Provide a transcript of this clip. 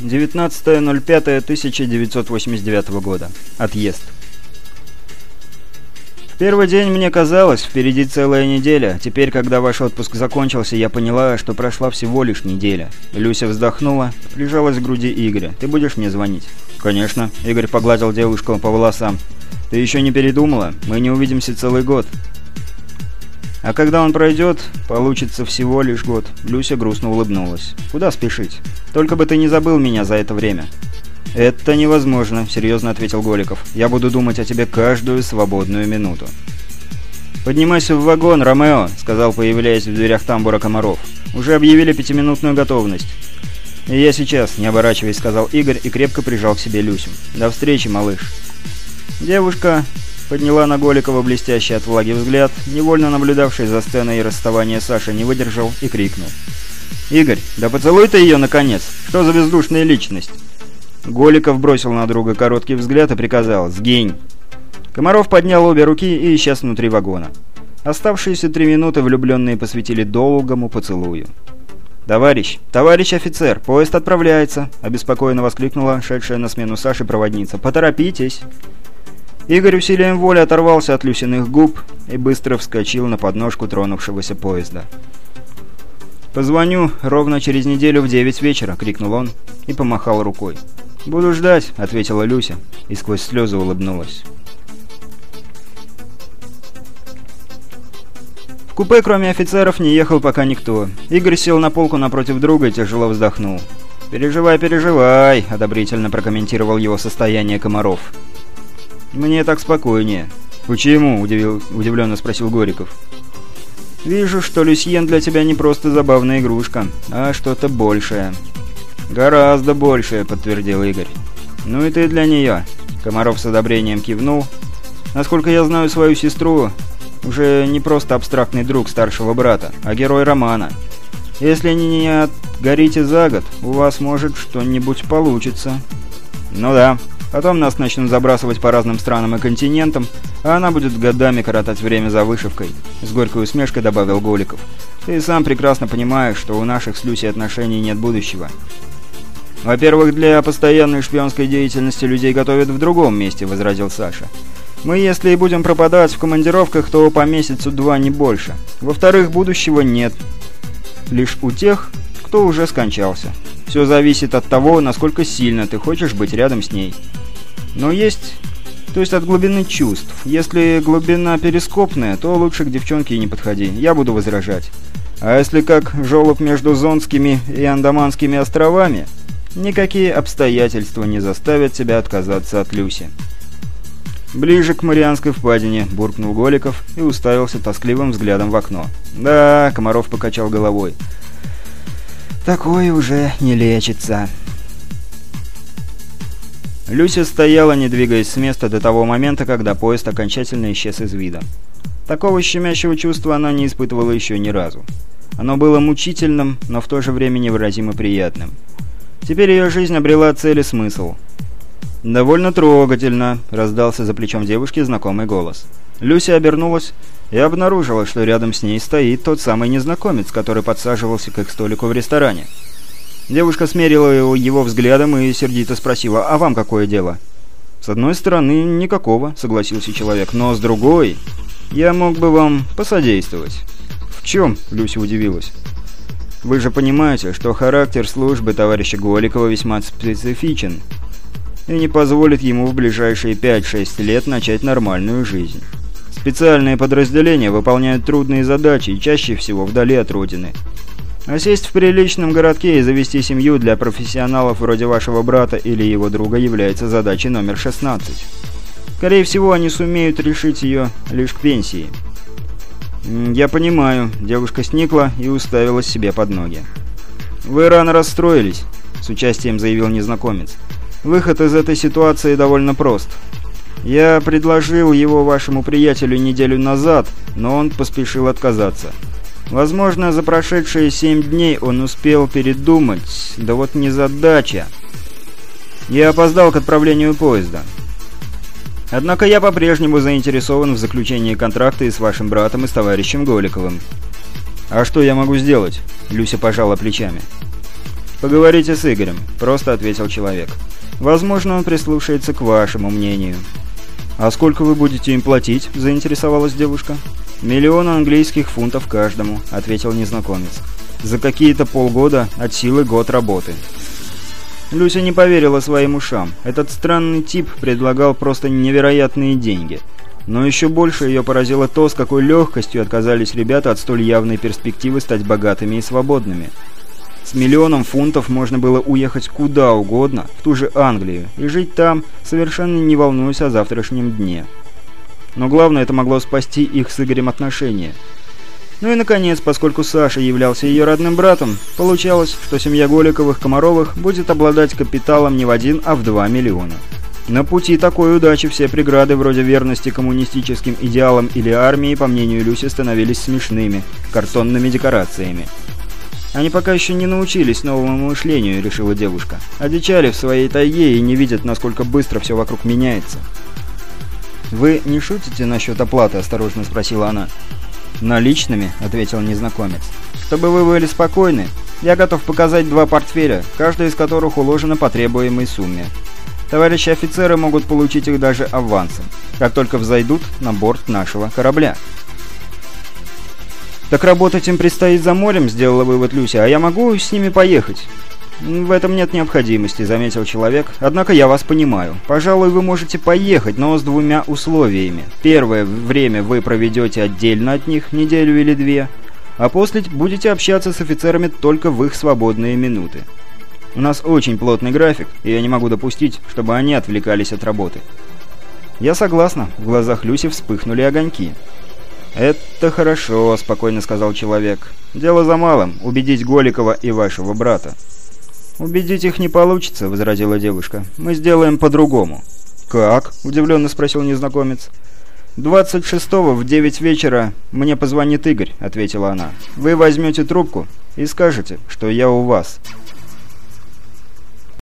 19.05.1989 года. Отъезд. В первый день мне казалось, впереди целая неделя. Теперь, когда ваш отпуск закончился, я поняла, что прошла всего лишь неделя. Люся вздохнула, прижалась к груди Игоря. «Ты будешь мне звонить?» «Конечно». Игорь погладил девушку по волосам. «Ты еще не передумала? Мы не увидимся целый год». А когда он пройдет, получится всего лишь год. Люся грустно улыбнулась. Куда спешить? Только бы ты не забыл меня за это время. «Это невозможно», — серьезно ответил Голиков. «Я буду думать о тебе каждую свободную минуту». «Поднимайся в вагон, Ромео», — сказал, появляясь в дверях тамбура Комаров. «Уже объявили пятиминутную готовность». «И я сейчас», — не оборачиваясь, сказал Игорь и крепко прижал к себе Люсю. «До встречи, малыш». Девушка подняла на Голикова блестящий от влаги взгляд, невольно наблюдавший за сценой расставания Саши не выдержал и крикнул. «Игорь, да поцелуй ты ее, наконец! Что за бездушная личность?» Голиков бросил на друга короткий взгляд и приказал «Сгинь!». Комаров поднял обе руки и исчез внутри вагона. Оставшиеся три минуты влюбленные посвятили долгому поцелую. «Товарищ! Товарищ офицер! Поезд отправляется!» – обеспокоенно воскликнула шедшая на смену Саши проводница. «Поторопитесь!» Игорь усилием воли оторвался от Люсиных губ и быстро вскочил на подножку тронувшегося поезда. «Позвоню ровно через неделю в девять вечера!» – крикнул он и помахал рукой. «Буду ждать», — ответила Люся и сквозь слезы улыбнулась. В купе, кроме офицеров, не ехал пока никто. Игорь сел на полку напротив друга и тяжело вздохнул. «Переживай, переживай», — одобрительно прокомментировал его состояние Комаров. «Мне так спокойнее». «Почему?» — удивил, удивленно спросил Гориков. «Вижу, что Люсьен для тебя не просто забавная игрушка, а что-то большее». «Гораздо большее», — подтвердил Игорь. «Ну и ты для нее». Комаров с одобрением кивнул. «Насколько я знаю свою сестру, уже не просто абстрактный друг старшего брата, а герой романа. Если не отгорите за год, у вас может что-нибудь получится». «Ну да. Потом нас начнут забрасывать по разным странам и континентам, а она будет годами коротать время за вышивкой», — с горькой усмешкой добавил Голиков. «Ты сам прекрасно понимаешь, что у наших с Люси отношений нет будущего. «Во-первых, для постоянной шпионской деятельности людей готовят в другом месте», — возразил Саша. «Мы, если и будем пропадать в командировках, то по месяцу-два не больше. Во-вторых, будущего нет. Лишь у тех, кто уже скончался. Все зависит от того, насколько сильно ты хочешь быть рядом с ней. Но есть... То есть от глубины чувств. Если глубина перископная, то лучше к девчонке и не подходи. Я буду возражать. А если как жолоб между Зонскими и Андаманскими островами, Никакие обстоятельства не заставят тебя отказаться от Люси. «Ближе к Марианской впадине», — буркнул Голиков и уставился тоскливым взглядом в окно. «Да», — Комаров покачал головой. «Такое уже не лечится». Люся стояла, не двигаясь с места до того момента, когда поезд окончательно исчез из вида. Такого щемящего чувства она не испытывала еще ни разу. Оно было мучительным, но в то же время невыразимо приятным. Теперь ее жизнь обрела цель и смысл. «Довольно трогательно», — раздался за плечом девушки знакомый голос. Люся обернулась и обнаружила, что рядом с ней стоит тот самый незнакомец, который подсаживался к их столику в ресторане. Девушка смерила его, взглядом и сердито спросила, «А вам какое дело?» «С одной стороны, никакого», — согласился человек, «но с другой, я мог бы вам посодействовать». «В чем?» — Люся удивилась. Вы же понимаете, что характер службы товарища Голикова весьма специфичен и не позволит ему в ближайшие 5-6 лет начать нормальную жизнь. Специальные подразделения выполняют трудные задачи и чаще всего вдали от родины. А сесть в приличном городке и завести семью для профессионалов вроде вашего брата или его друга является задачей номер 16. Скорее всего, они сумеют решить ее лишь к пенсии. «Я понимаю». Девушка сникла и уставилась себе под ноги. «Вы рано расстроились», — с участием заявил незнакомец. «Выход из этой ситуации довольно прост. Я предложил его вашему приятелю неделю назад, но он поспешил отказаться. Возможно, за прошедшие семь дней он успел передумать, да вот не задача. Я опоздал к отправлению поезда. Однако я по-прежнему заинтересован в заключении контракта и с вашим братом, и с товарищем Голиковым. «А что я могу сделать?» — Люся пожала плечами. «Поговорите с Игорем», — просто ответил человек. «Возможно, он прислушается к вашему мнению». «А сколько вы будете им платить?» — заинтересовалась девушка. «Миллион английских фунтов каждому», — ответил незнакомец. «За какие-то полгода от силы год работы». Люся не поверила своим ушам. Этот странный тип предлагал просто невероятные деньги. Но еще больше ее поразило то, с какой легкостью отказались ребята от столь явной перспективы стать богатыми и свободными. С миллионом фунтов можно было уехать куда угодно, в ту же Англию, и жить там, совершенно не волнуясь о завтрашнем дне. Но главное, это могло спасти их с Игорем отношения. Ну и, наконец, поскольку Саша являлся ее родным братом, получалось, что семья Голиковых-Комаровых будет обладать капиталом не в один, а в два миллиона. На пути такой удачи все преграды вроде верности коммунистическим идеалам или армии, по мнению Люси, становились смешными, картонными декорациями. «Они пока еще не научились новому мышлению», — решила девушка. «Одичали в своей тайге и не видят, насколько быстро все вокруг меняется». «Вы не шутите насчет оплаты?» – осторожно спросила она. «Наличными», — ответил незнакомец. «Чтобы вы были спокойны, я готов показать два портфеля, каждый из которых уложено по требуемой сумме. Товарищи офицеры могут получить их даже авансом, как только взойдут на борт нашего корабля». «Так работать им предстоит за морем», — сделала вывод Люся, — «а я могу с ними поехать?» «В этом нет необходимости», — заметил человек. «Однако я вас понимаю. Пожалуй, вы можете поехать, но с двумя условиями. Первое время вы проведете отдельно от них, неделю или две, а после будете общаться с офицерами только в их свободные минуты. У нас очень плотный график, и я не могу допустить, чтобы они отвлекались от работы». «Я согласна», — в глазах Люси вспыхнули огоньки. «Это хорошо», — спокойно сказал человек. «Дело за малым — убедить Голикова и вашего брата». «Убедить их не получится», — возразила девушка. «Мы сделаем по-другому». «Как?» — удивленно спросил незнакомец. «Двадцать шестого в девять вечера мне позвонит Игорь», — ответила она. «Вы возьмете трубку и скажете, что я у вас.